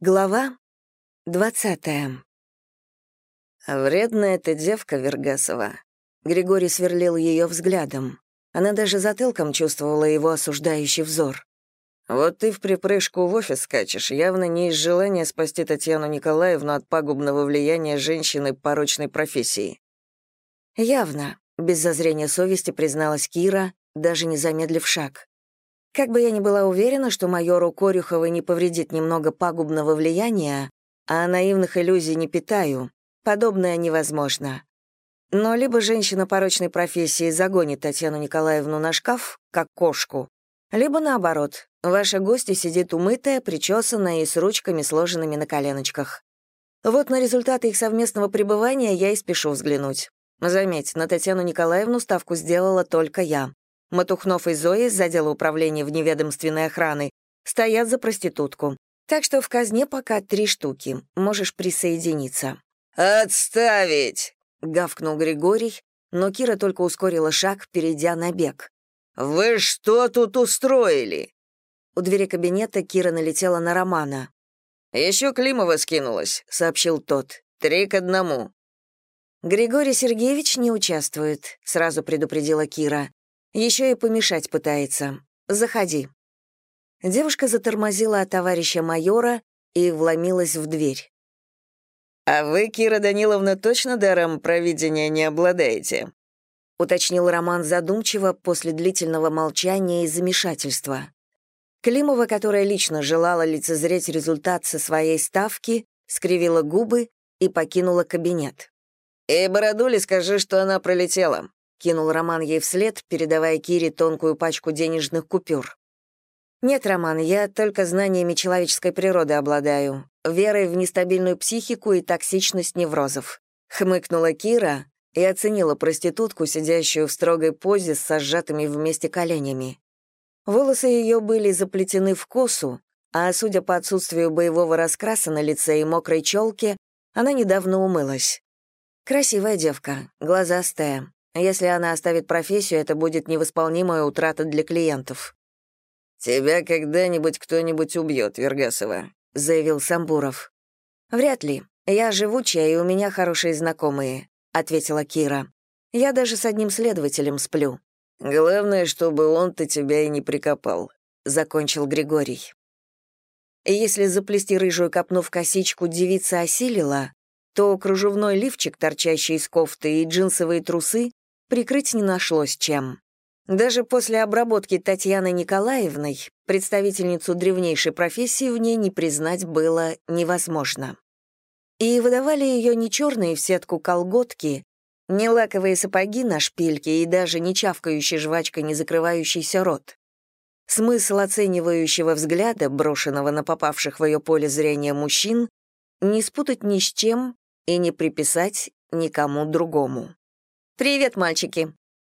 Глава двадцатая. «Вредная ты девка, Вергасова». Григорий сверлил ее взглядом. Она даже затылком чувствовала его осуждающий взор. «Вот ты в припрыжку в офис скачешь, явно не из желания спасти Татьяну Николаевну от пагубного влияния женщины порочной профессии». «Явно», — без зазрения совести призналась Кира, даже не замедлив шаг. Как бы я ни была уверена, что майору Корюховой не повредит немного пагубного влияния, а наивных иллюзий не питаю, подобное невозможно. Но либо женщина порочной профессии загонит Татьяну Николаевну на шкаф, как кошку, либо наоборот, ваша гостья сидит умытая, причесанная и с ручками, сложенными на коленочках. Вот на результаты их совместного пребывания я и спешу взглянуть. Заметь, на Татьяну Николаевну ставку сделала только я. Матухнов и Зоя из отдела управления вневедомственной охраны стоят за проститутку. Так что в казне пока три штуки. Можешь присоединиться». «Отставить!» — гавкнул Григорий, но Кира только ускорила шаг, перейдя на бег. «Вы что тут устроили?» У двери кабинета Кира налетела на Романа. «Еще Климова скинулась», — сообщил тот. «Три к одному». «Григорий Сергеевич не участвует», — сразу предупредила Кира. Еще и помешать пытается. Заходи». Девушка затормозила от товарища майора и вломилась в дверь. «А вы, Кира Даниловна, точно даром провидения не обладаете?» — уточнил Роман задумчиво после длительного молчания и замешательства. Климова, которая лично желала лицезреть результат со своей ставки, скривила губы и покинула кабинет. «И Бородуле скажи, что она пролетела. — кинул Роман ей вслед, передавая Кире тонкую пачку денежных купюр. «Нет, Роман, я только знаниями человеческой природы обладаю, верой в нестабильную психику и токсичность неврозов», — хмыкнула Кира и оценила проститутку, сидящую в строгой позе с сжатыми вместе коленями. Волосы ее были заплетены в косу, а, судя по отсутствию боевого раскраса на лице и мокрой челке, она недавно умылась. Красивая девка, глазастая, если она оставит профессию, это будет невосполнимая утрата для клиентов. «Тебя когда-нибудь кто-нибудь убьет, Вергасова», — заявил Самбуров. «Вряд ли. Я живучая, и у меня хорошие знакомые», — ответила Кира. «Я даже с одним следователем сплю». «Главное, чтобы он-то тебя и не прикопал», — закончил Григорий. Если заплести рыжую копну в косичку девица осилила, то кружевной лифчик, торчащий из кофты, и джинсовые трусы прикрыть не нашлось чем. Даже после обработки Татьяны Николаевной представительницу древнейшей профессии в ней не признать было невозможно. И выдавали ее не черные в сетку колготки, не лаковые сапоги на шпильке и даже не чавкающий жвачкой не закрывающийся рот. Смысл оценивающего взгляда, брошенного на попавших в ее поле зрения мужчин, не спутать ни с чем и не приписать никому другому. «Привет, мальчики!»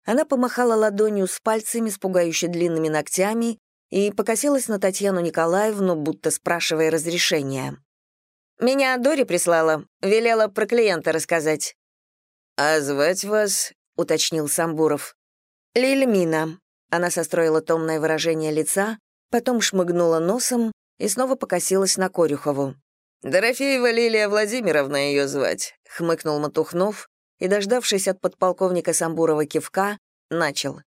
Она помахала ладонью с пальцами с пугающе длинными ногтями и покосилась на Татьяну Николаевну, будто спрашивая разрешения. «Меня Дори прислала, велела про клиента рассказать». «А звать вас?» — уточнил Самбуров. «Лильмина». Она состроила томное выражение лица, потом шмыгнула носом и снова покосилась на Корюхову. «Дорофеева Лилия Владимировна ее звать», — хмыкнул Матухнов, и, дождавшись от подполковника Самбурова кивка, начал.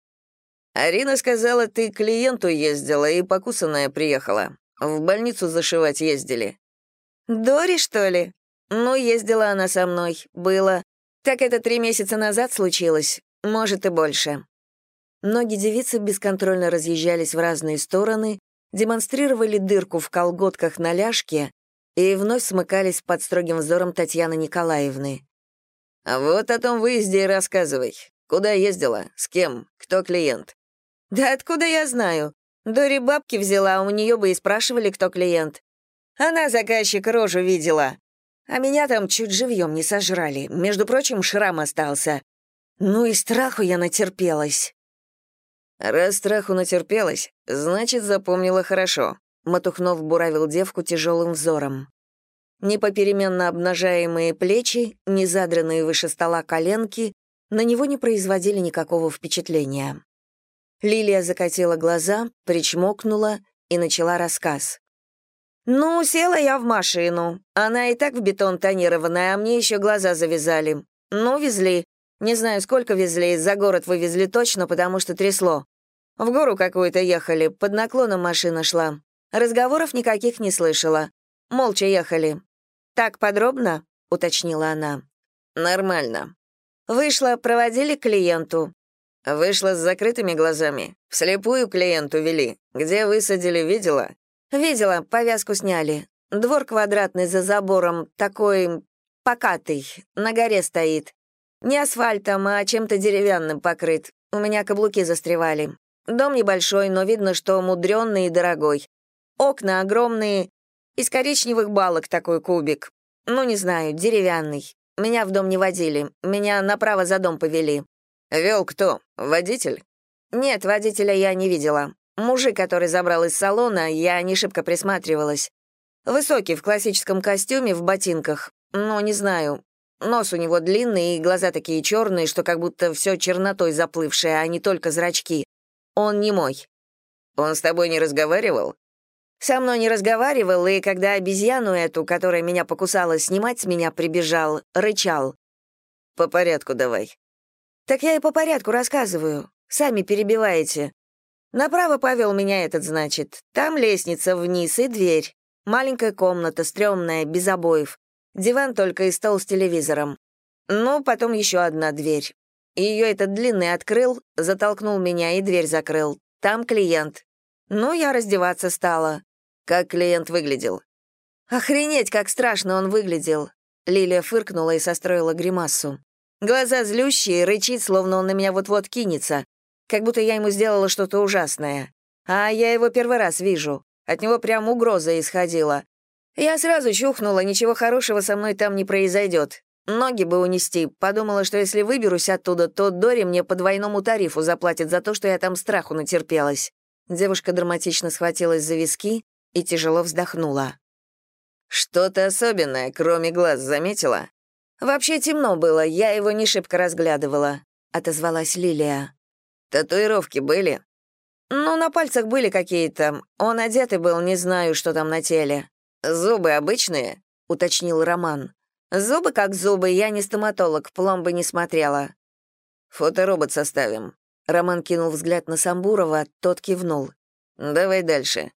«Арина сказала, ты к клиенту ездила и покусанная приехала. В больницу зашивать ездили». «Дори, что ли? Ну, ездила она со мной. Было. Так это три месяца назад случилось. Может, и больше». Ноги девицы бесконтрольно разъезжались в разные стороны, демонстрировали дырку в колготках на ляжке и вновь смыкались под строгим взором Татьяны Николаевны. А вот о том выезде и рассказывай. Куда ездила? С кем? Кто клиент?» «Да откуда я знаю? Дори бабки взяла, у нее бы и спрашивали, кто клиент. Она заказчик рожу видела. А меня там чуть живьем не сожрали. Между прочим, шрам остался. Ну и страху я натерпелась». «Раз страху натерпелась, значит, запомнила хорошо», — Матухнов буравил девку тяжелым взором. Ни попеременно обнажаемые плечи, ни задранные выше стола коленки на него не производили никакого впечатления. Лилия закатила глаза, причмокнула и начала рассказ. Ну, села я в машину. Она и так в бетон тонированная, а мне еще глаза завязали. Ну, везли. Не знаю, сколько везли, за город вывезли точно, потому что трясло. В гору какую-то ехали, под наклоном машина шла. Разговоров никаких не слышала. Молча ехали. «Так подробно?» — уточнила она. «Нормально». «Вышла, проводили клиенту?» «Вышла с закрытыми глазами. Вслепую клиенту вели. Где высадили, видела?» «Видела, повязку сняли. Двор квадратный за забором, такой покатый, на горе стоит. Не асфальтом, а чем-то деревянным покрыт. У меня каблуки застревали. Дом небольшой, но видно, что мудрённый и дорогой. Окна огромные, из коричневых балок такой кубик. Ну, не знаю, деревянный. Меня в дом не водили, меня направо за дом повели. Вел кто? Водитель? Нет, водителя я не видела. Мужик, который забрал из салона, я не шибко присматривалась. Высокий, в классическом костюме, в ботинках. Ну, не знаю. Нос у него длинный, и глаза такие черные, что как будто все чернотой заплывшее, а не только зрачки. Он не мой. Он с тобой не разговаривал? Со мной не разговаривал, и когда обезьяну эту, которая меня покусала, снимать с меня прибежал, рычал. По порядку давай. Так я и по порядку рассказываю. Сами перебиваете. Направо повел меня этот, значит. Там лестница вниз и дверь. Маленькая комната, стрёмная, без обоев. Диван только и стол с телевизором. Ну, потом еще одна дверь. Ее этот длинный открыл, затолкнул меня и дверь закрыл. Там клиент. Ну, я раздеваться стала. Как клиент выглядел? Охренеть, как страшно он выглядел. Лилия фыркнула и состроила гримасу. Глаза злющие, рычит, словно он на меня вот-вот кинется как будто я ему сделала что-то ужасное. А я его первый раз вижу. От него прям угроза исходила. Я сразу чухнула, ничего хорошего со мной там не произойдет. Ноги бы унести. Подумала, что если выберусь оттуда, то Дори мне по двойному тарифу заплатит за то, что я там страху натерпелась. Девушка драматично схватилась за виски и тяжело вздохнула. «Что-то особенное, кроме глаз, заметила?» «Вообще темно было, я его не шибко разглядывала», — отозвалась Лилия. Татуировки были? Ну, на пальцах были какие-то. Он одетый был, не знаю, что там на теле. Зубы обычные? уточнил Роман. Зубы как зубы, я не стоматолог, пломбы не смотрела. Фоторобот составим. Роман кинул взгляд на Самбурова, тот кивнул. Давай дальше.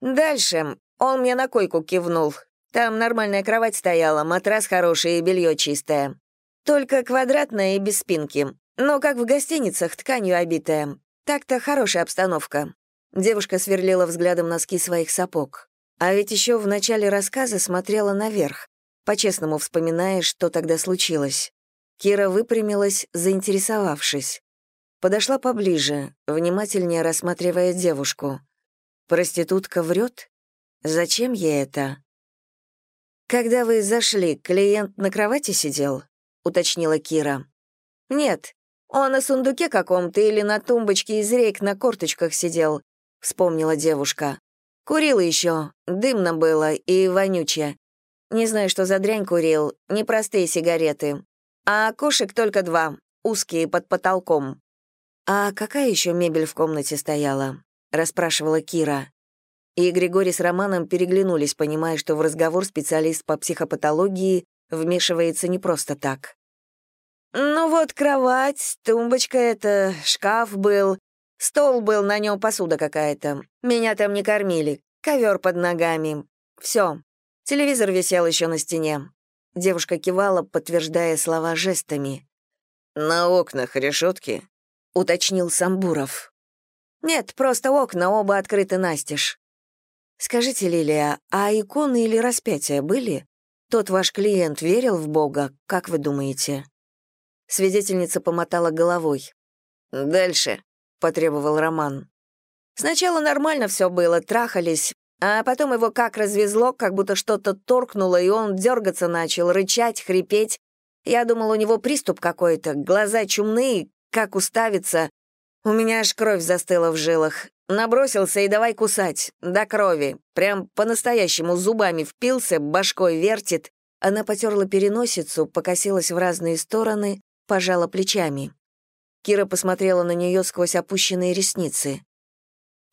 Дальше. Он мне на койку кивнул. Там нормальная кровать стояла, матрас хороший и белье чистое. Только квадратное и без спинки. Но как в гостиницах, тканью обитая. Так-то хорошая обстановка. Девушка сверлила взглядом носки своих сапог. А ведь еще в начале рассказа смотрела наверх, по-честному вспоминая, что тогда случилось. Кира выпрямилась, заинтересовавшись. Подошла поближе, внимательнее рассматривая девушку. Проститутка врет? Зачем ей это? «Когда вы зашли, клиент на кровати сидел?» — уточнила Кира. «Нет, он на сундуке каком-то или на тумбочке из рейк на корточках сидел», — вспомнила девушка. «Курил еще, дымно было и вонючее. Не знаю, что за дрянь курил, непростые сигареты. А окошек только два, узкие, под потолком». «А какая еще мебель в комнате стояла?» — расспрашивала Кира. И Григорий с Романом переглянулись, понимая, что в разговор специалист по психопатологии вмешивается не просто так. «Ну вот кровать, тумбочка это, шкаф был, стол был, на нем посуда какая-то. Меня там не кормили, ковер под ногами. Все. Телевизор висел еще на стене». Девушка кивала, подтверждая слова жестами. «На окнах решетки?» — уточнил Самбуров. «Нет, просто окна, оба открыты настежь». «Скажите, Лилия, а иконы или распятия были? Тот ваш клиент верил в Бога, как вы думаете?» Свидетельница помотала головой. «Дальше», — потребовал Роман. «Сначала нормально все было, трахались, а потом его как развезло, как будто что-то торкнуло, и он дергаться начал, рычать, хрипеть. Я думал, у него приступ какой-то, глаза чумные, как уставится. У меня аж кровь застыла в жилах. Набросился и давай кусать, до крови. Прям по-настоящему зубами впился, башкой вертит. Она потерла переносицу, покосилась в разные стороны, пожала плечами. Кира посмотрела на нее сквозь опущенные ресницы.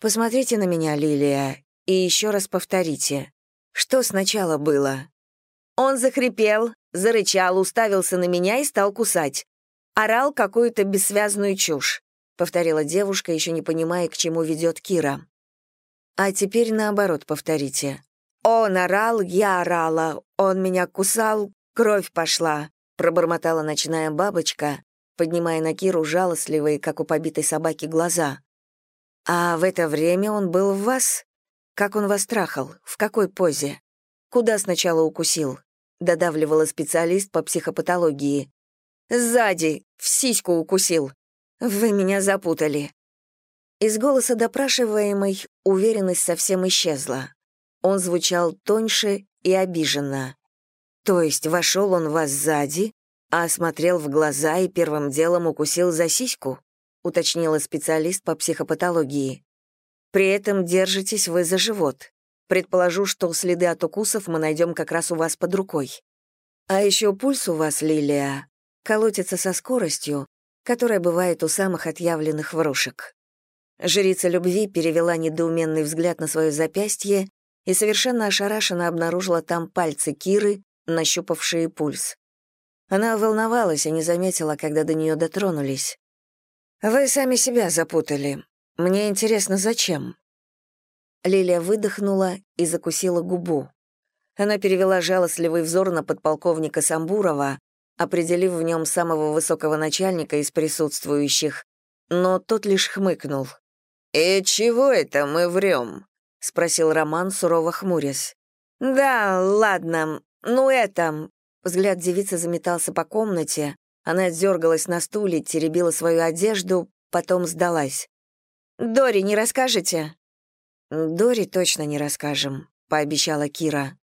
«Посмотрите на меня, Лилия, и еще раз повторите. Что сначала было? Он захрипел, зарычал, уставился на меня и стал кусать. Орал какую-то бессвязную чушь, повторила девушка, еще не понимая, к чему ведет Кира. А теперь наоборот повторите. Он орал, я орала, он меня кусал, кровь пошла, пробормотала ночная бабочка, поднимая на Киру жалостливые, как у побитой собаки, глаза. «А в это время он был в вас? Как он вас трахал? В какой позе? Куда сначала укусил?» — додавливала специалист по психопатологии. «Сзади, в сиську укусил. Вы меня запутали». Из голоса допрашиваемой уверенность совсем исчезла. Он звучал тоньше и обиженно. «То есть вошел он вас сзади, а смотрел в глаза и первым делом укусил за сиську?» уточнила специалист по психопатологии. «При этом держитесь вы за живот. Предположу, что следы от укусов мы найдем как раз у вас под рукой. А еще пульс у вас, Лилия, колотится со скоростью, которая бывает у самых отъявленных врушек. Жрица любви перевела недоуменный взгляд на свое запястье и совершенно ошарашенно обнаружила там пальцы Киры, нащупавшие пульс. Она волновалась и не заметила, когда до нее дотронулись. «Вы сами себя запутали. Мне интересно, зачем?» Лилия выдохнула и закусила губу. Она перевела жалостливый взор на подполковника Самбурова, определив в нем самого высокого начальника из присутствующих, но тот лишь хмыкнул. «И чего это мы врем?» — спросил Роман, сурово хмурясь. «Да, ладно, ну это...» Взгляд девицы заметался по комнате, она дергалась на стуле, теребила свою одежду, потом сдалась. «Дори, не расскажете?» «Дори точно не расскажем», — пообещала Кира.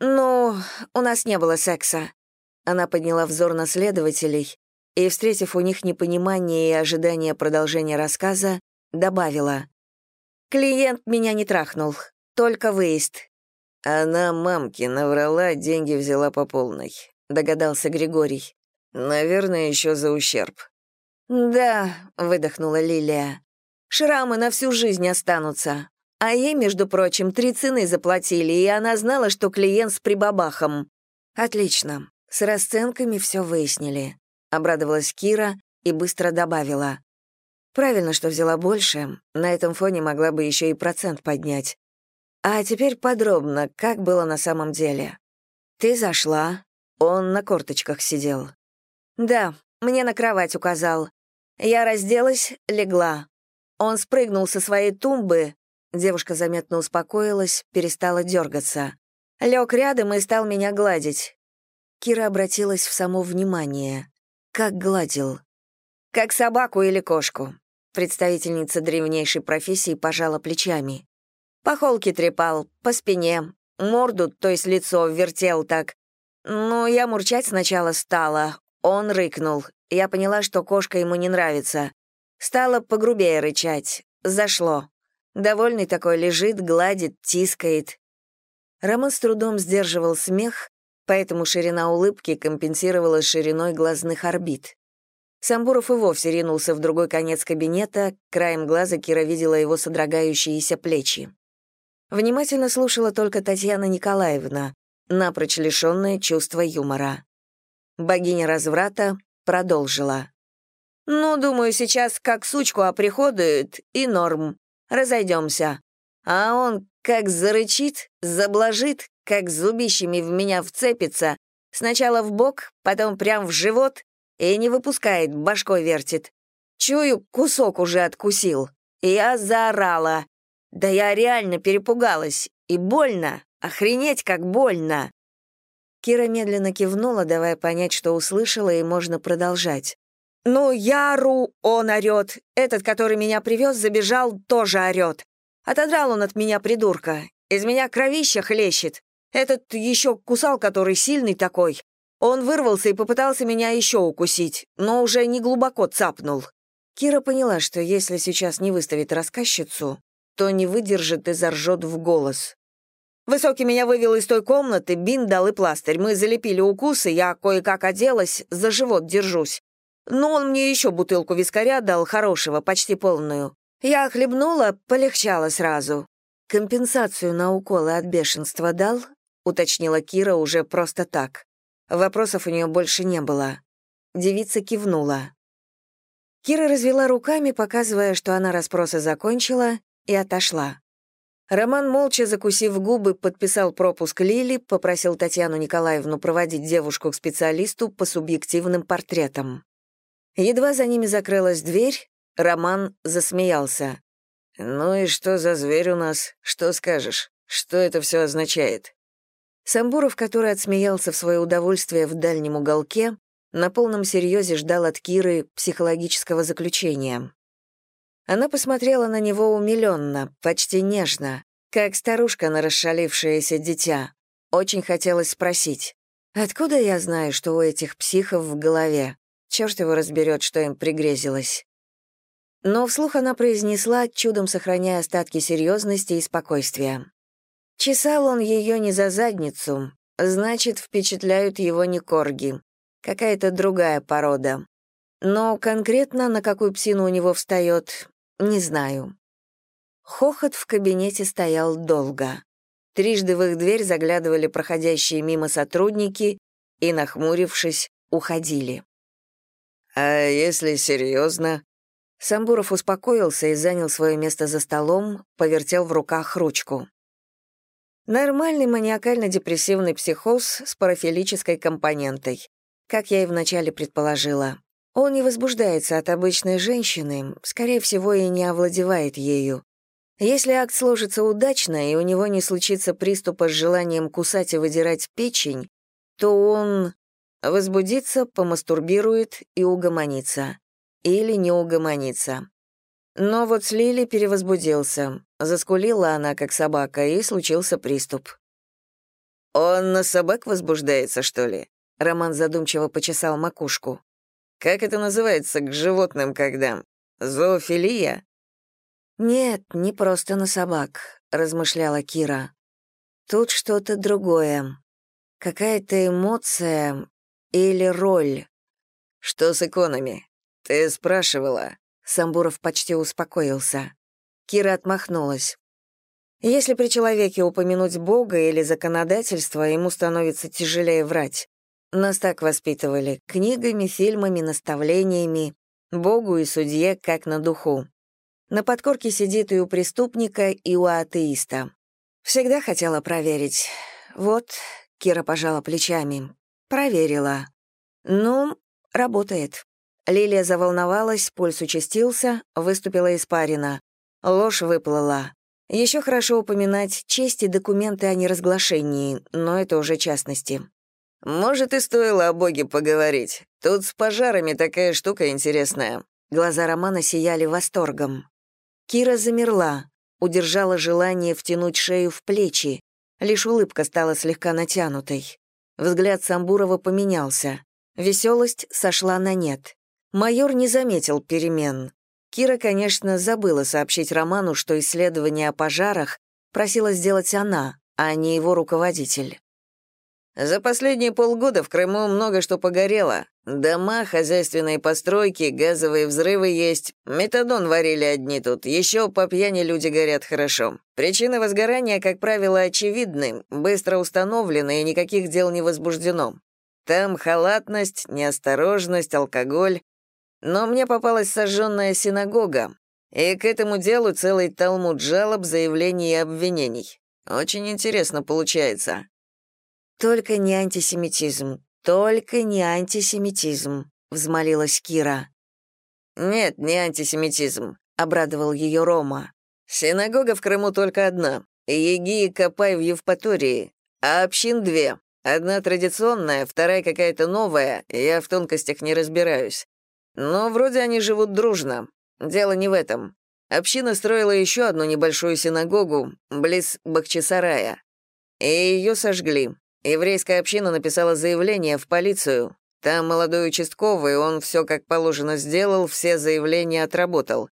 «Ну, у нас не было секса». Она подняла взор на следователей и, встретив у них непонимание и ожидание продолжения рассказа, добавила. «Клиент меня не трахнул, только выезд». «Она мамке наврала, деньги взяла по полной», — догадался Григорий. «Наверное, еще за ущерб». «Да», — выдохнула Лилия. Шрамы на всю жизнь останутся. А ей, между прочим, три цены заплатили, и она знала, что клиент с прибабахом. Отлично. С расценками все выяснили. Обрадовалась Кира и быстро добавила. Правильно, что взяла больше. На этом фоне могла бы еще и процент поднять. А теперь подробно, как было на самом деле. Ты зашла, он на корточках сидел. Да, мне на кровать указал. Я разделась, легла. Он спрыгнул со своей тумбы, девушка заметно успокоилась, перестала дергаться. Лег рядом и стал меня гладить. Кира обратилась в само внимание. Как гладил? Как собаку или кошку. Представительница древнейшей профессии пожала плечами. По холке трепал, по спине, морду, то есть лицо, вертел так. Ну, я мурчать сначала стала. Он рыкнул. Я поняла, что кошка ему не нравится. Стала погрубее рычать. Зашло. Довольный такой лежит, гладит, тискает. Роман с трудом сдерживал смех, поэтому ширина улыбки компенсировала шириной глазных орбит. Самбуров и вовсе ринулся в другой конец кабинета, краем глаза Кира видела его содрогающиеся плечи. Внимательно слушала только Татьяна Николаевна, напрочь лишенная чувства юмора. Богиня разврата продолжила. «Ну, думаю, сейчас как сучку оприходует, и норм. Разойдемся. А он как зарычит, заблажит, как зубищами в меня вцепится, сначала в бок, потом прям в живот и не выпускает, башкой вертит. Чую, кусок уже откусил. Я заорала. Да я реально перепугалась. И больно. Охренеть, как больно. Кира медленно кивнула, давая понять, что услышала, и можно продолжать. «Ну, я ору, он орёт. Этот, который меня привез, забежал, тоже орёт. Отодрал он от меня придурка. Из меня кровища хлещет. Этот еще кусал, который сильный такой. Он вырвался и попытался меня еще укусить, но уже не глубоко цапнул. Кира поняла, что если сейчас не выставит рассказчицу, то не выдержит и заржет в голос. Высокий меня вывел из той комнаты, бин дал и пластырь. Мы залепили укусы, я кое-как оделась, за живот держусь. Но он мне еще бутылку вискаря дал, хорошего, почти полную. Я хлебнула, полегчало сразу. компенсацию на уколы от бешенства дал?» — уточнила Кира уже просто так. Вопросов у нее больше не было. Девица кивнула. Кира развела руками, показывая, что она расспросы закончила, и отошла. Роман, молча закусив губы, подписал пропуск Лили, попросил Татьяну Николаевну проводить девушку к специалисту по субъективным портретам. Едва за ними закрылась дверь, Роман засмеялся. «Ну и что за зверь у нас? Что скажешь? Что это все означает?» Самбуров, который отсмеялся в свое удовольствие в дальнем уголке, на полном серьезе ждал от Киры психологического заключения. Она посмотрела на него умиленно, почти нежно, как старушка на расшалившееся дитя. Очень хотелось спросить, «Откуда я знаю, что у этих психов в голове? Черт его разберет, что им пригрезилось». Но вслух она произнесла, чудом сохраняя остатки серьезности и спокойствия. Чесал он ее не за задницу, значит, впечатляют его не корги, какая-то другая порода. Но конкретно на какую псину у него встает, не знаю. Хохот в кабинете стоял долго. Трижды в их дверь заглядывали проходящие мимо сотрудники и, нахмурившись, уходили. «А если серьезно?» Самбуров успокоился и занял свое место за столом, повертел в руках ручку. Нормальный маниакально-депрессивный психоз с парафилической компонентой, как я и вначале предположила. Он не возбуждается от обычной женщины, скорее всего, и не овладевает ею. Если акт сложится удачно, и у него не случится приступа с желанием кусать и выдирать печень, то он возбудится, помастурбирует и угомонится. Или не угомонится. Но вот с Лили перевозбудился. Заскулила она, как собака, и случился приступ. «Он на собак возбуждается, что ли?» Роман задумчиво почесал макушку. Как это называется к животным, когда? Зоофилия? Нет, не просто на собак, размышляла Кира. Тут что-то другое. Какая-то эмоция или роль. Что с иконами? Ты спрашивала. Самбуров почти успокоился. Кира отмахнулась. Если при человеке упомянуть Бога или законодательство, ему становится тяжелее врать. Нас так воспитывали, книгами, фильмами, наставлениями, Богу и судье как на духу. На подкорке сидит и у преступника, и у атеиста. Всегда хотела проверить. Вот, Кира пожала плечами. Проверила. Ну, работает. Лилия заволновалась, пульс участился, выступила испарина. Ложь выплыла. Еще хорошо упоминать честь и документы о неразглашении, но это уже частности. «Может, и стоило о Боге поговорить. Тут с пожарами такая штука интересная». Глаза Романа сияли восторгом. Кира замерла, удержала желание втянуть шею в плечи. Лишь улыбка стала слегка натянутой. Взгляд Самбурова поменялся. Веселость сошла на нет. Майор не заметил перемен. Кира, конечно, забыла сообщить Роману, что исследование о пожарах просила сделать она, а не его руководитель. За последние полгода в Крыму много что погорело. Дома, хозяйственные постройки, газовые взрывы есть. Метадон варили одни тут. Еще по пьяни люди горят хорошо. Причины возгорания, как правило, очевидны, быстро установлены и никаких дел не возбуждено. Там халатность, неосторожность, алкоголь. Но мне попалась сожженная синагога, и к этому делу целый талмуд жалоб, заявлений и обвинений. Очень интересно получается. «Только не антисемитизм, только не антисемитизм», — взмолилась Кира. «Нет, не антисемитизм», — обрадовал ее Рома. «Синагога в Крыму только одна, Еги и Копай в Евпатории, а общин две. Одна традиционная, вторая какая-то новая, я в тонкостях не разбираюсь. Но вроде они живут дружно. Дело не в этом. Община строила еще одну небольшую синагогу близ Бахчисарая. И ее сожгли. Еврейская община написала заявление в полицию. Там молодой участковый, он все как положено сделал, все заявления отработал.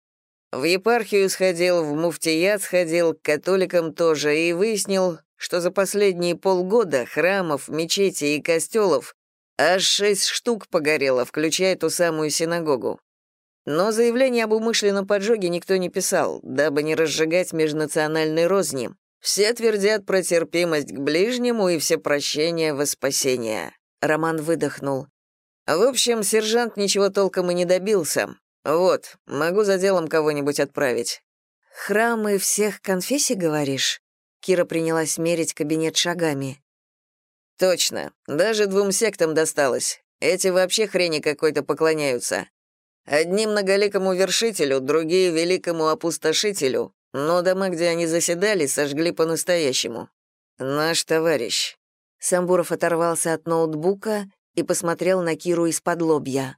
В епархию сходил, в муфтият сходил, к католикам тоже, и выяснил, что за последние полгода храмов, мечетей и костелов аж шесть штук погорело, включая ту самую синагогу. Но заявление об умышленном поджоге никто не писал, дабы не разжигать межнациональной розни. Все твердят про терпимость к ближнему и все прощения во спасение. Роман выдохнул. В общем, сержант ничего толком и не добился. Вот, могу за делом кого-нибудь отправить. Храмы всех конфессий, говоришь? Кира принялась мерить кабинет шагами. Точно. Даже двум сектам досталось. Эти вообще хрени какой-то поклоняются. Одним многоликому вершителю, другие великому опустошителю, но дома, где они заседали, сожгли по-настоящему. Наш товарищ. Самбуров оторвался от ноутбука и посмотрел на Киру из-под лобья.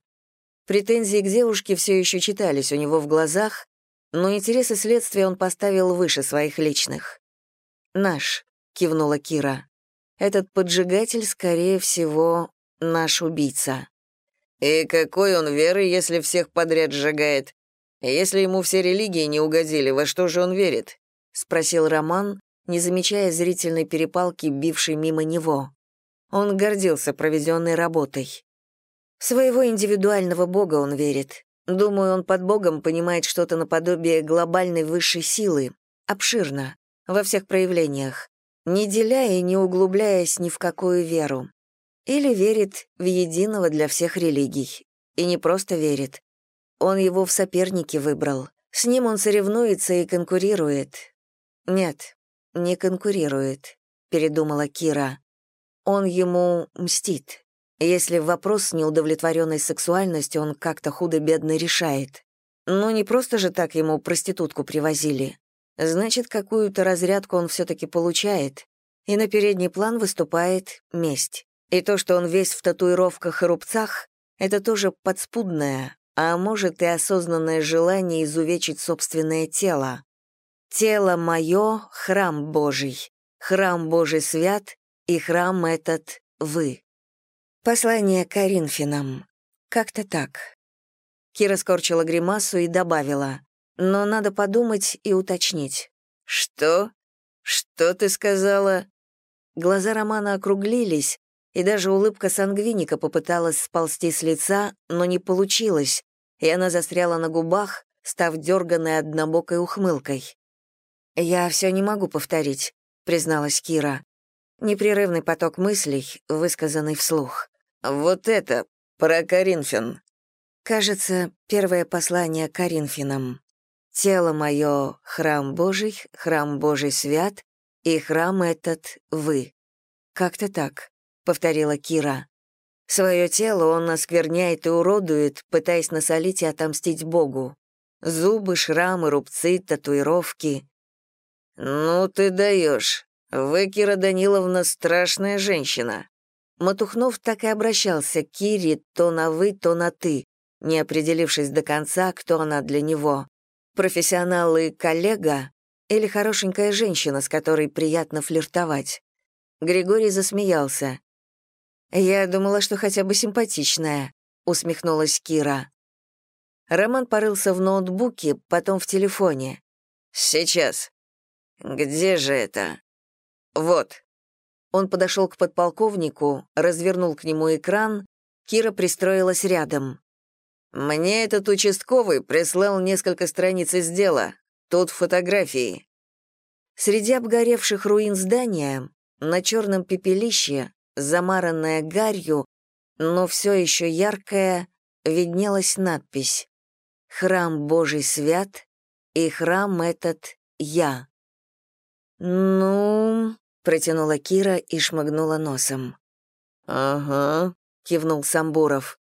Претензии к девушке все еще читались у него в глазах, но интересы следствия он поставил выше своих личных. «Наш», — кивнула Кира. «Этот поджигатель, скорее всего, наш убийца». «И какой он веры, если всех подряд сжигает? Если ему все религии не угодили, во что же он верит?» — спросил Роман, не замечая зрительной перепалки, бившей мимо него. Он гордился проведенной работой. Своего индивидуального бога он верит. Думаю, он под богом понимает что-то наподобие глобальной высшей силы, обширно, во всех проявлениях, не деля и не углубляясь ни в какую веру. Или верит в единого для всех религий. И не просто верит. Он его в соперники выбрал. С ним он соревнуется и конкурирует. Нет, не конкурирует, передумала Кира. Он ему мстит. Если вопрос с неудовлетворенной сексуальностью он как-то худо-бедно решает. Но не просто же так ему проститутку привозили. Значит, какую-то разрядку он все-таки получает. И на передний план выступает месть. И то, что он весь в татуировках и рубцах, это тоже подспудное, а может и осознанное желание изувечить собственное тело. «Тело мое — храм Божий, храм Божий свят, и храм этот — вы». Послание Коринфянам. Как-то так. Кира скорчила гримасу и добавила, «Но надо подумать и уточнить». «Что? Что ты сказала?» Глаза Романа округлились, и даже улыбка сангвиника попыталась сползти с лица, но не получилось, и она застряла на губах, став дерганной однобокой ухмылкой. «Я все не могу повторить», — призналась Кира. Непрерывный поток мыслей, высказанный вслух. «Вот это, про Коринфян». Кажется, первое послание Коринфянам. «Тело мое — храм Божий, храм Божий свят, и храм этот — вы». Как-то так повторила Кира. Свое тело он оскверняет и уродует, пытаясь насолить и отомстить Богу. Зубы, шрамы, рубцы, татуировки. «Ну ты даешь. Вы, Кира Даниловна, страшная женщина». Матухнов так и обращался к Кире то на «вы», то на «ты», не определившись до конца, кто она для него. Профессионал и коллега или хорошенькая женщина, с которой приятно флиртовать. Григорий засмеялся. «Я думала, что хотя бы симпатичная», — усмехнулась Кира. Роман порылся в ноутбуке, потом в телефоне. «Сейчас. Где же это? Вот». Он подошел к подполковнику, развернул к нему экран, Кира пристроилась рядом. «Мне этот участковый прислал несколько страниц из дела. Тут фотографии». Среди обгоревших руин здания, на черном пепелище, замаранная гарью, но все еще яркая, виднелась надпись «Храм Божий свят, и храм этот я». «Ну...» — протянула Кира и шмыгнула носом. «Ага», — кивнул Самбуров.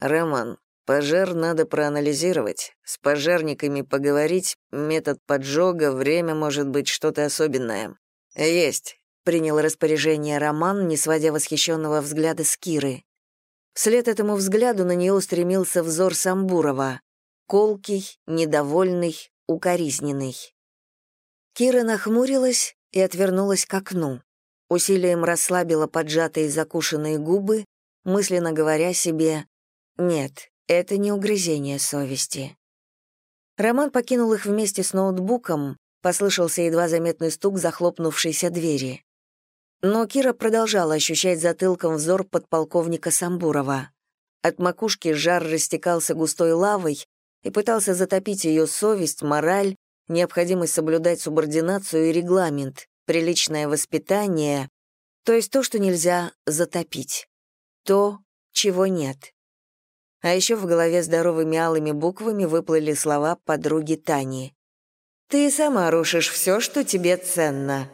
«Роман, пожар надо проанализировать, с пожарниками поговорить, метод поджога, время может быть что-то особенное. Есть, принял распоряжение Роман, не сводя восхищенного взгляда с Киры. Вслед этому взгляду на нее устремился взор Самбурова, колкий, недовольный, укоризненный. Кира нахмурилась и отвернулась к окну. Усилием расслабила поджатые закушенные губы, мысленно говоря себе «Нет, это не угрызение совести». Роман покинул их вместе с ноутбуком, послышался едва заметный стук захлопнувшейся двери. Но Кира продолжала ощущать затылком взор подполковника Самбурова. От макушки жар растекался густой лавой, и пытался затопить ее совесть, мораль, необходимость соблюдать субординацию и регламент, приличное воспитание, то есть то, что нельзя затопить, то, чего нет. А еще в голове здоровыми алыми буквами выплыли слова подруги Тани. «Ты сама рушишь все, что тебе ценно».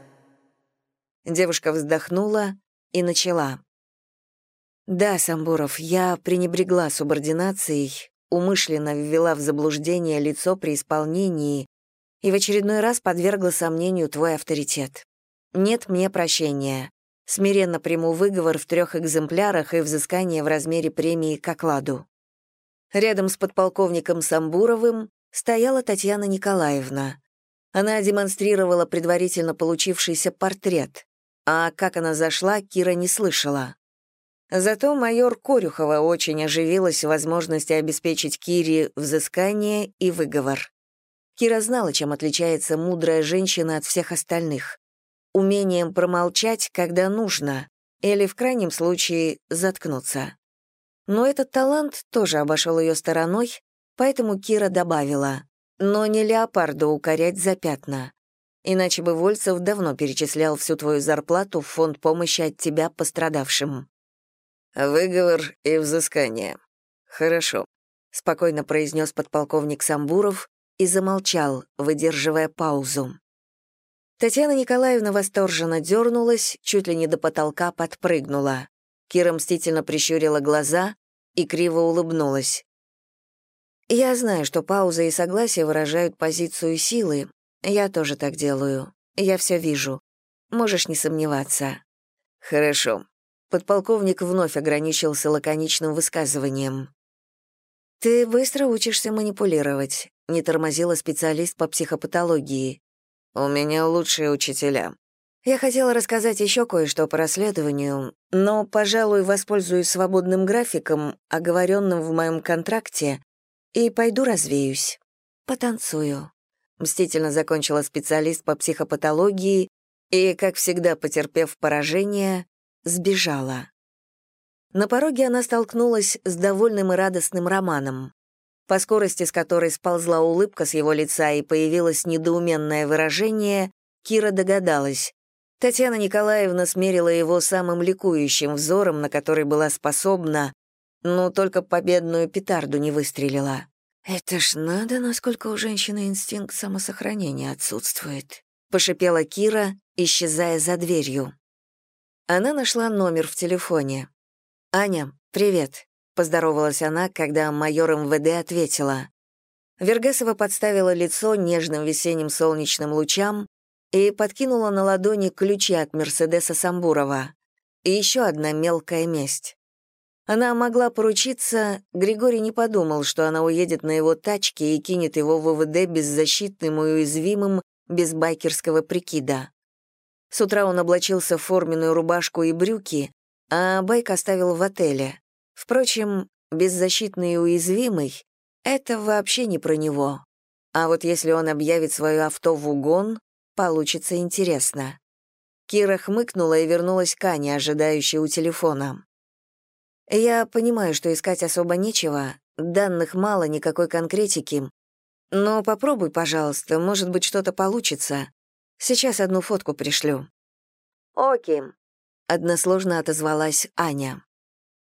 Девушка вздохнула и начала. «Да, Самбуров, я пренебрегла субординацией, умышленно ввела в заблуждение лицо при исполнении и в очередной раз подвергла сомнению твой авторитет. Нет мне прощения. Смиренно приму выговор в трех экземплярах и взыскание в размере премии к окладу. Рядом с подполковником Самбуровым стояла Татьяна Николаевна. Она демонстрировала предварительно получившийся портрет, а как она зашла, Кира не слышала. Зато майор Корюхова очень оживилась возможности обеспечить Кире взыскание и выговор. Кира знала, чем отличается мудрая женщина от всех остальных. Умением промолчать, когда нужно, или, в крайнем случае, заткнуться. Но этот талант тоже обошел ее стороной, поэтому Кира добавила, но не леопарду укорять за пятна. Иначе бы Вольцев давно перечислял всю твою зарплату в фонд помощи от тебя пострадавшим. Выговор и взыскание. Хорошо, спокойно произнес подполковник Самбуров и замолчал, выдерживая паузу. Татьяна Николаевна восторженно дернулась, чуть ли не до потолка подпрыгнула. Кира мстительно прищурила глаза и криво улыбнулась. «Я знаю, что пауза и согласие выражают позицию силы. Я тоже так делаю. Я все вижу. Можешь не сомневаться». «Хорошо». Подполковник вновь ограничился лаконичным высказыванием. «Ты быстро учишься манипулировать», — не тормозила специалист по психопатологии. «У меня лучшие учителя», я хотела рассказать еще кое-что по расследованию, но, пожалуй, воспользуюсь свободным графиком, оговоренным в моем контракте, и пойду развеюсь. Потанцую. Мстительно закончила специалист по психопатологии и, как всегда, потерпев поражение, сбежала. На пороге она столкнулась с довольным и радостным Романом. По скорости, с которой сползла улыбка с его лица и появилось недоуменное выражение, Кира догадалась. Татьяна Николаевна смерила его самым ликующим взором, на который была способна, но только победную петарду не выстрелила. «Это ж надо, насколько у женщины инстинкт самосохранения отсутствует», — пошипела Кира, исчезая за дверью. Она нашла номер в телефоне. «Аня, привет», — поздоровалась она, когда майор МВД ответила. Вергасова подставила лицо нежным весенним солнечным лучам, и подкинула на ладони ключи от Мерседеса Самбурова. И еще одна мелкая месть. Она могла поручиться, Григорий не подумал, что она уедет на его тачке и кинет его в ВВД беззащитным и уязвимым, без байкерского прикида. С утра он облачился в форменную рубашку и брюки, а байк оставил в отеле. Впрочем, беззащитный и уязвимый — это вообще не про него. А вот если он объявит свое авто в угон, Получится интересно. Кира хмыкнула и вернулась к Ане, ожидающей у телефона. «Я понимаю, что искать особо нечего, данных мало, никакой конкретики. Но попробуй, пожалуйста, может быть, что-то получится. Сейчас одну фотку пришлю». «Окей», — односложно отозвалась Аня.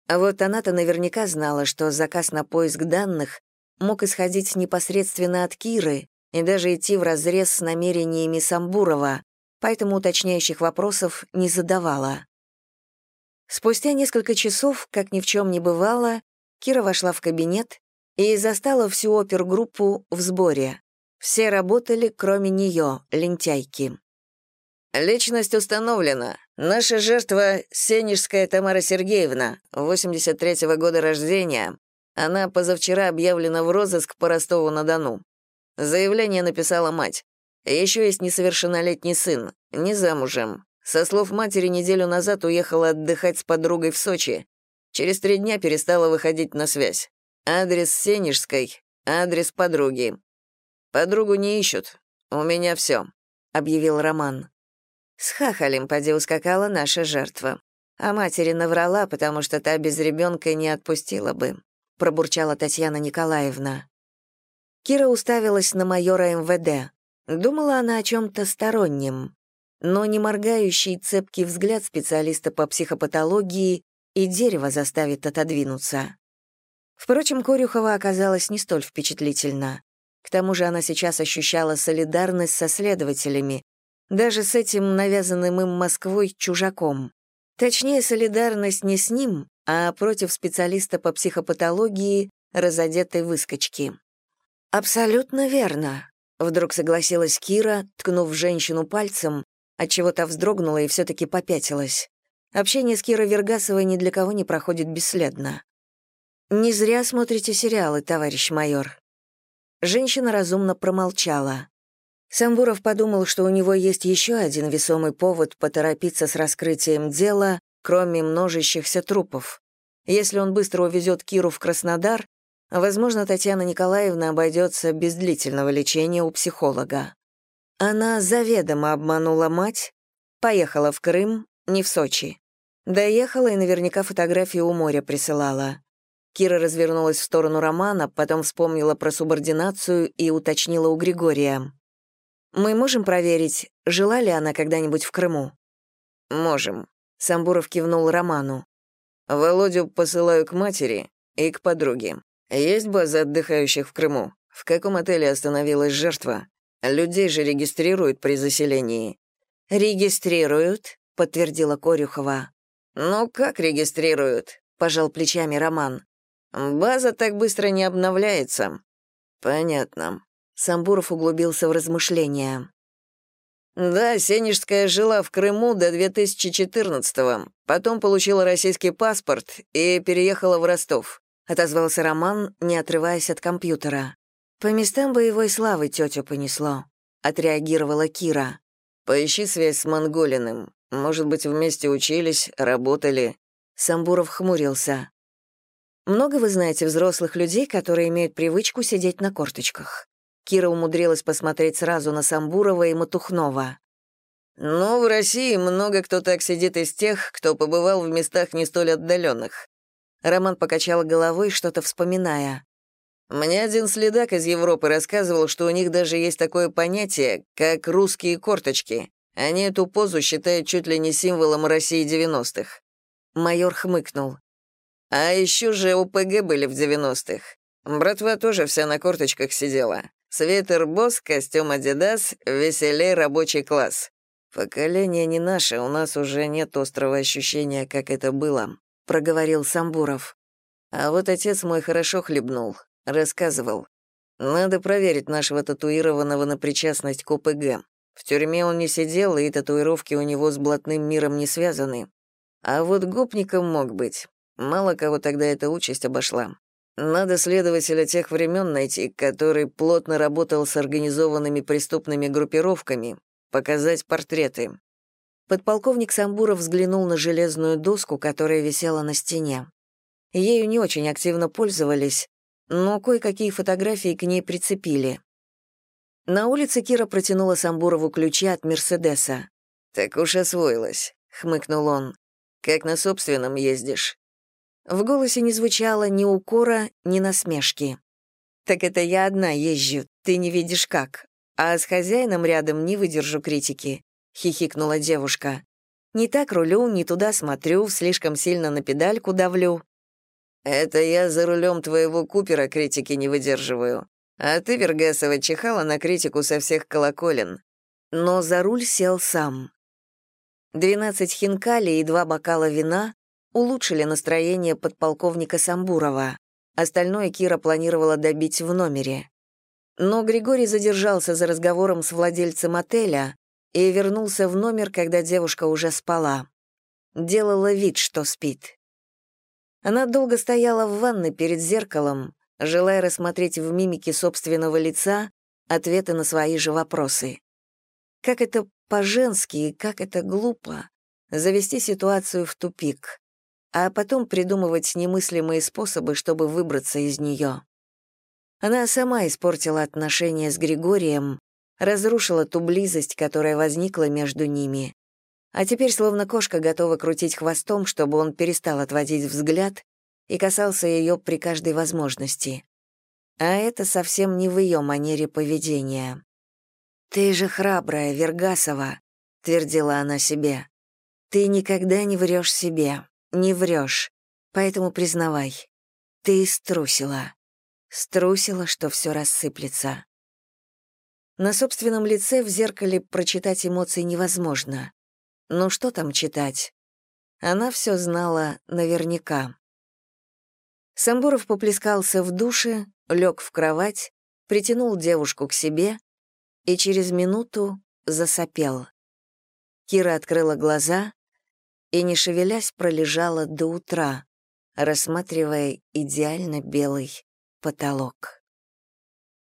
Вот она-то наверняка знала, что заказ на поиск данных мог исходить непосредственно от Киры, и даже идти вразрез с намерениями Самбурова, поэтому уточняющих вопросов не задавала. Спустя несколько часов, как ни в чем не бывало, Кира вошла в кабинет и застала всю опергруппу в сборе. Все работали, кроме нее, лентяйки. «Личность установлена. Наша жертва — Сенежская Тамара Сергеевна, 83-го года рождения. Она позавчера объявлена в розыск по Ростову-на-Дону. Заявление написала мать. Еще есть несовершеннолетний сын, не замужем. Со слов матери, неделю назад уехала отдыхать с подругой в Сочи. Через три дня перестала выходить на связь. Адрес Сенежской, адрес подруги. Подругу не ищут. У меня все, объявил Роман. С хахалем поди ускакала наша жертва. А матери наврала, потому что та без ребенка не отпустила бы, пробурчала Татьяна Николаевна. Кира уставилась на майора МВД. Думала она о чем-то стороннем. Но не моргающий цепкий взгляд специалиста по психопатологии и дерево заставит отодвинуться. Впрочем, Корюхова оказалась не столь впечатлительна. К тому же она сейчас ощущала солидарность со следователями, даже с этим навязанным им Москвой чужаком. Точнее, солидарность не с ним, а против специалиста по психопатологии, разодетой выскочки. «Абсолютно верно», — вдруг согласилась Кира, ткнув женщину пальцем, отчего та вздрогнула и все-таки попятилась. Общение с Кирой Вергасовой ни для кого не проходит бесследно. «Не зря смотрите сериалы, товарищ майор». Женщина разумно промолчала. Самбуров подумал, что у него есть еще один весомый повод поторопиться с раскрытием дела, кроме множащихся трупов. Если он быстро увезет Киру в Краснодар, возможно, Татьяна Николаевна обойдется без длительного лечения у психолога. Она заведомо обманула мать, поехала в Крым, не в Сочи. Доехала и наверняка фотографии у моря присылала. Кира развернулась в сторону Романа, потом вспомнила про субординацию и уточнила у Григория. «Мы можем проверить, жила ли она когда-нибудь в Крыму?» «Можем», — Самбуров кивнул Роману. «Володю посылаю к матери и к подруге. Есть база отдыхающих в Крыму? В каком отеле остановилась жертва? Людей же регистрируют при заселении». «Регистрируют», — подтвердила Корюхова. «Ну как регистрируют?» — пожал плечами Роман. База так быстро не обновляется. Понятно. Самбуров углубился в размышления. Да, Сенежская жила в Крыму до 2014-го, потом получила российский паспорт и переехала в Ростов. Отозвался Роман, не отрываясь от компьютера. По местам боевой славы тетю понесло. Отреагировала Кира. Поищи связь с Монголиным. Может быть, вместе учились, работали. Самбуров хмурился. Много вы знаете взрослых людей, которые имеют привычку сидеть на корточках? Кира умудрилась посмотреть сразу на Самбурова и Матухнова. «Ну, в России много кто так сидит из тех, кто побывал в местах не столь отдаленных». Роман покачал головой, что-то вспоминая. «Мне один следак из Европы рассказывал, что у них даже есть такое понятие, как «русские корточки». Они эту позу считают чуть ли не символом России 90-х. Майор хмыкнул. А еще же ОПГ были в 90-х. Братва тоже вся на корточках сидела. Свитер Босс, костюм Адидас, веселей рабочий класс. Поколение не наше, у нас уже нет острого ощущения, как это было, проговорил Самбуров. А вот отец мой хорошо хлебнул, рассказывал. Надо проверить нашего татуированного на причастность к ОПГ. В тюрьме он не сидел, и татуировки у него с блатным миром не связаны. А вот гопником мог быть. Мало кого тогда эта участь обошла. Надо следователя тех времен найти, который плотно работал с организованными преступными группировками, показать портреты. Подполковник Самбуров взглянул на железную доску, которая висела на стене. Ею не очень активно пользовались, но кое-какие фотографии к ней прицепили. На улице Кира протянула Самбурову ключи от «Мерседеса». «Так уж освоилась», — хмыкнул он. «Как на собственном ездишь?» В голосе не звучало ни укора, ни насмешки. «Так это я одна езжу, ты не видишь как. А с хозяином рядом не выдержу критики», — хихикнула девушка. «Не так рулю, не туда смотрю, слишком сильно на педальку давлю». «Это я за рулем твоего Купера критики не выдерживаю. А ты, Вергасова, чихала на критику со всех колоколен». Но за руль сел сам. Двенадцать хинкали и два бокала вина улучшили настроение подполковника Самбурова. Остальное Кира планировала добить в номере. Но Григорий задержался за разговором с владельцем отеля и вернулся в номер, когда девушка уже спала. Делала вид, что спит. Она долго стояла в ванной перед зеркалом, желая рассмотреть в мимике собственного лица ответы на свои же вопросы. Как это по-женски и как это глупо — завести ситуацию в тупик а потом придумывать немыслимые способы, чтобы выбраться из нее. Она сама испортила отношения с Григорием, разрушила ту близость, которая возникла между ними, а теперь словно кошка готова крутить хвостом, чтобы он перестал отводить взгляд и касался ее при каждой возможности. а это совсем не в ее манере поведения. «Ты же храбрая, Вергасова», — твердила она себе. «Ты никогда не врешь себе, не врешь, поэтому признавай, ты струсила. Струсила, что все рассыплется». На собственном лице в зеркале прочитать эмоции невозможно. Ну что там читать? Она все знала наверняка. Самбуров поплескался в душе, лег в кровать, притянул девушку к себе и через минуту засопел. Кира открыла глаза и, не шевелясь, пролежала до утра, рассматривая идеально белый потолок.